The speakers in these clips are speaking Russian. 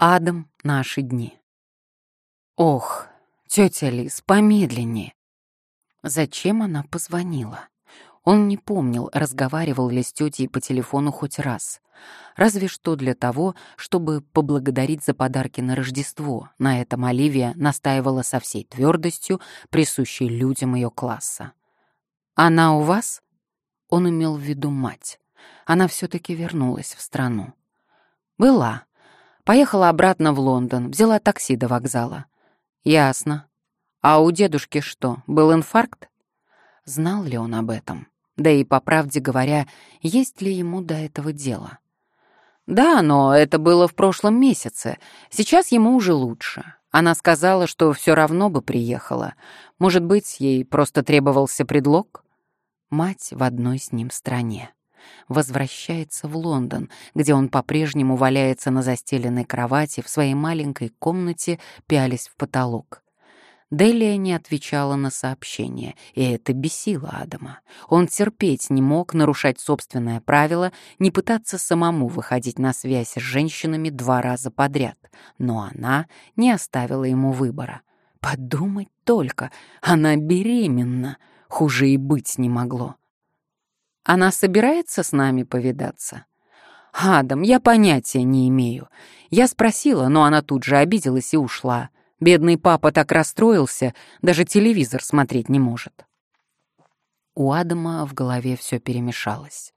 Адом наши дни. Ох, тетя Лиз, помедленнее. Зачем она позвонила? Он не помнил, разговаривал ли с тетей по телефону хоть раз. Разве что для того, чтобы поблагодарить за подарки на Рождество. На этом Оливия настаивала со всей твердостью, присущей людям ее класса. «Она у вас?» Он имел в виду мать. Она все-таки вернулась в страну. «Была», Поехала обратно в Лондон, взяла такси до вокзала. Ясно. А у дедушки что, был инфаркт? Знал ли он об этом? Да и, по правде говоря, есть ли ему до этого дело? Да, но это было в прошлом месяце. Сейчас ему уже лучше. Она сказала, что все равно бы приехала. Может быть, ей просто требовался предлог? Мать в одной с ним стране возвращается в Лондон, где он по-прежнему валяется на застеленной кровати в своей маленькой комнате, пялись в потолок. Делия не отвечала на сообщение, и это бесило Адама. Он терпеть не мог нарушать собственное правило, не пытаться самому выходить на связь с женщинами два раза подряд, но она не оставила ему выбора. Подумать только, она беременна, хуже и быть не могло. Она собирается с нами повидаться? Адам, я понятия не имею. Я спросила, но она тут же обиделась и ушла. Бедный папа так расстроился, даже телевизор смотреть не может. У Адама в голове все перемешалось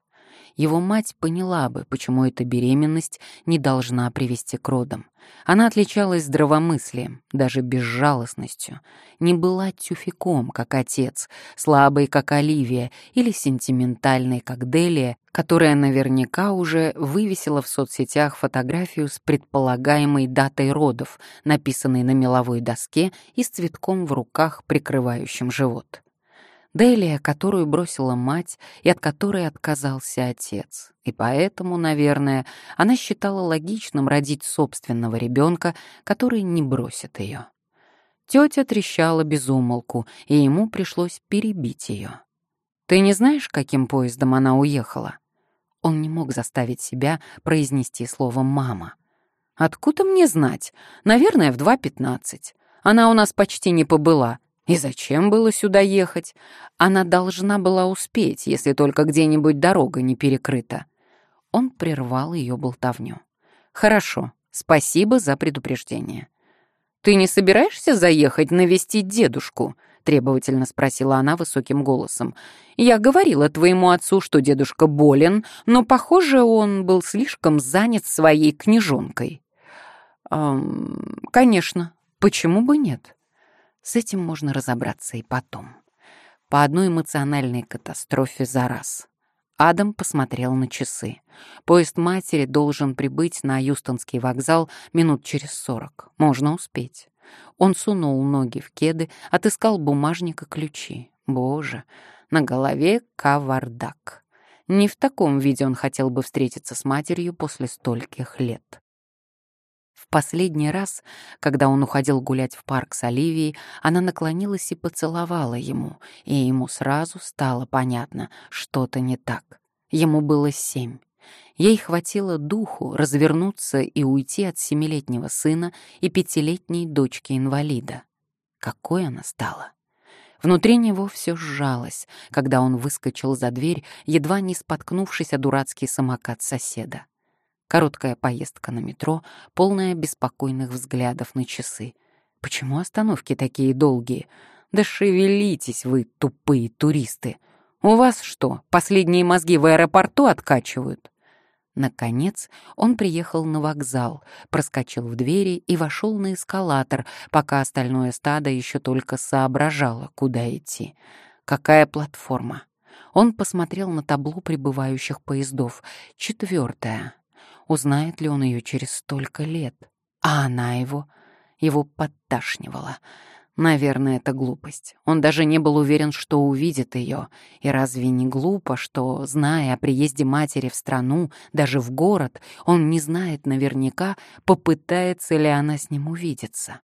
его мать поняла бы, почему эта беременность не должна привести к родам. Она отличалась здравомыслием, даже безжалостностью, не была тюфяком, как отец, слабой, как Оливия, или сентиментальной, как Делия, которая наверняка уже вывесила в соцсетях фотографию с предполагаемой датой родов, написанной на меловой доске и с цветком в руках, прикрывающим живот. Делия, которую бросила мать и от которой отказался отец. И поэтому, наверное, она считала логичным родить собственного ребенка, который не бросит ее. Тетя трещала без умолку, и ему пришлось перебить ее. «Ты не знаешь, каким поездом она уехала?» Он не мог заставить себя произнести слово «мама». «Откуда мне знать? Наверное, в 2.15. Она у нас почти не побыла, и зачем было сюда ехать? Она должна была успеть, если только где-нибудь дорога не перекрыта. Он прервал ее болтовню. «Хорошо, спасибо за предупреждение». «Ты не собираешься заехать навестить дедушку?» — требовательно спросила она высоким голосом. «Я говорила твоему отцу, что дедушка болен, но, похоже, он был слишком занят своей книжонкой». «Эм, «Конечно, почему бы нет?» С этим можно разобраться и потом. По одной эмоциональной катастрофе за раз. Адам посмотрел на часы. Поезд матери должен прибыть на Юстонский вокзал минут через сорок. Можно успеть. Он сунул ноги в кеды, отыскал бумажник и ключи. Боже, на голове кавардак. Не в таком виде он хотел бы встретиться с матерью после стольких лет. В последний раз, когда он уходил гулять в парк с Оливией, она наклонилась и поцеловала ему, и ему сразу стало понятно, что-то не так. Ему было семь. Ей хватило духу развернуться и уйти от семилетнего сына и пятилетней дочки-инвалида. Какой она стала! Внутри него все сжалось, когда он выскочил за дверь, едва не споткнувшись о дурацкий самокат соседа. Короткая поездка на метро, полная беспокойных взглядов на часы. Почему остановки такие долгие? Да шевелитесь вы, тупые туристы! У вас что, последние мозги в аэропорту откачивают? Наконец он приехал на вокзал, проскочил в двери и вошел на эскалатор, пока остальное стадо еще только соображало, куда идти. Какая платформа? Он посмотрел на табло прибывающих поездов. Четвертая. Узнает ли он ее через столько лет? А она его... Его подташнивала. Наверное, это глупость. Он даже не был уверен, что увидит ее. И разве не глупо, что, зная о приезде матери в страну, даже в город, он не знает наверняка, попытается ли она с ним увидеться?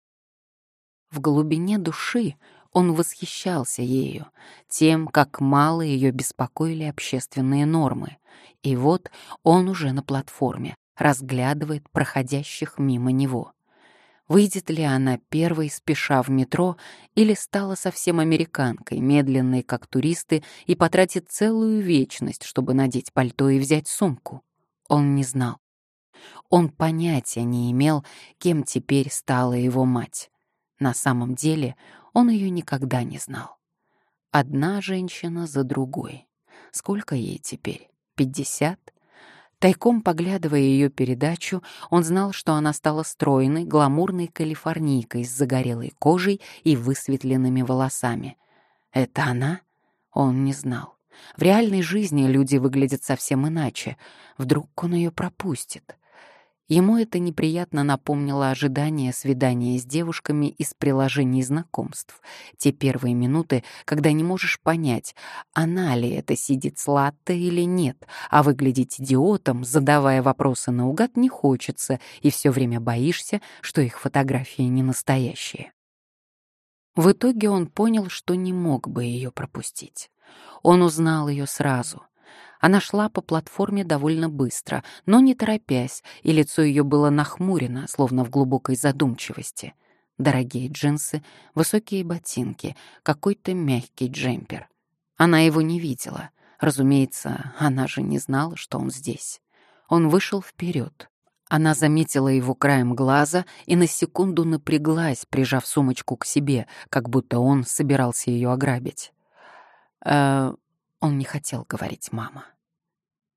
В глубине души он восхищался ею, тем, как мало ее беспокоили общественные нормы. И вот он уже на платформе, разглядывает проходящих мимо него. Выйдет ли она первой, спеша в метро, или стала совсем американкой, медленной, как туристы, и потратит целую вечность, чтобы надеть пальто и взять сумку? Он не знал. Он понятия не имел, кем теперь стала его мать. На самом деле он ее никогда не знал. Одна женщина за другой. Сколько ей теперь? Пятьдесят? Тайком поглядывая ее передачу, он знал, что она стала стройной, гламурной калифорнийкой с загорелой кожей и высветленными волосами. Это она? Он не знал. В реальной жизни люди выглядят совсем иначе. Вдруг он ее пропустит. Ему это неприятно напомнило ожидание свидания с девушками из приложений знакомств. Те первые минуты, когда не можешь понять, она ли это сидит сладко или нет, а выглядеть идиотом, задавая вопросы наугад, не хочется, и все время боишься, что их фотографии не настоящие. В итоге он понял, что не мог бы ее пропустить. Он узнал ее сразу — она шла по платформе довольно быстро, но не торопясь, и лицо ее было нахмурено, словно в глубокой задумчивости. Дорогие джинсы, высокие ботинки, какой-то мягкий джемпер. Она его не видела. Разумеется, она же не знала, что он здесь. Он вышел вперед. Она заметила его краем глаза и на секунду напряглась, прижав сумочку к себе, как будто он собирался ее ограбить. Э, он не хотел говорить «мама».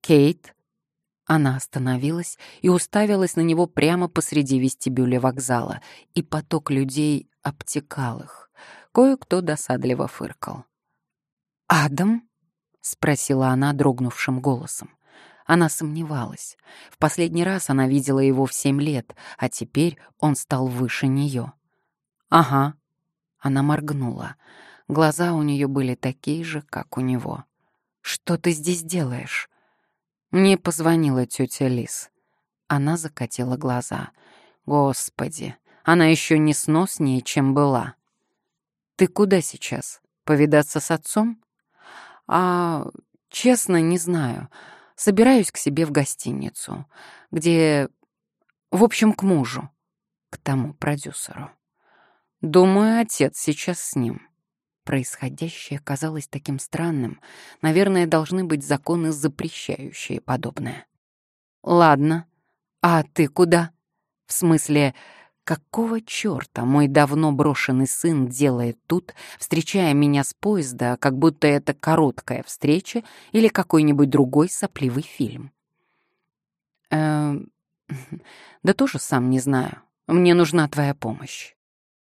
«Кейт?» Она остановилась и уставилась на него прямо посреди вестибюля вокзала, и поток людей обтекал их. Кое-кто досадливо фыркал. «Адам?» — спросила она дрогнувшим голосом. Она сомневалась. В последний раз она видела его в семь лет, а теперь он стал выше нее. «Ага». Она моргнула. Глаза у нее были такие же, как у него. «Что ты здесь делаешь?» Мне позвонила тетя Лис. Она закатила глаза. Господи, она еще не сноснее, чем была. Ты куда сейчас? Повидаться с отцом? А, честно, не знаю. Собираюсь к себе в гостиницу, где... В общем, к мужу, к тому продюсеру. Думаю, отец сейчас с ним. Происходящее казалось таким странным. Наверное, должны быть законы, запрещающие подобное. «Ладно. А ты куда?» «В смысле, какого чёрта мой давно брошенный сын делает тут, встречая меня с поезда, как будто это короткая встреча или какой-нибудь другой сопливый фильм?» «Эм... Да тоже сам не знаю. Мне нужна твоя помощь».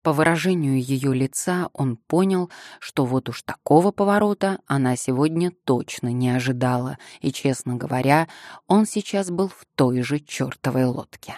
По выражению ее лица он понял, что вот уж такого поворота она сегодня точно не ожидала, и, честно говоря, он сейчас был в той же чертовой лодке.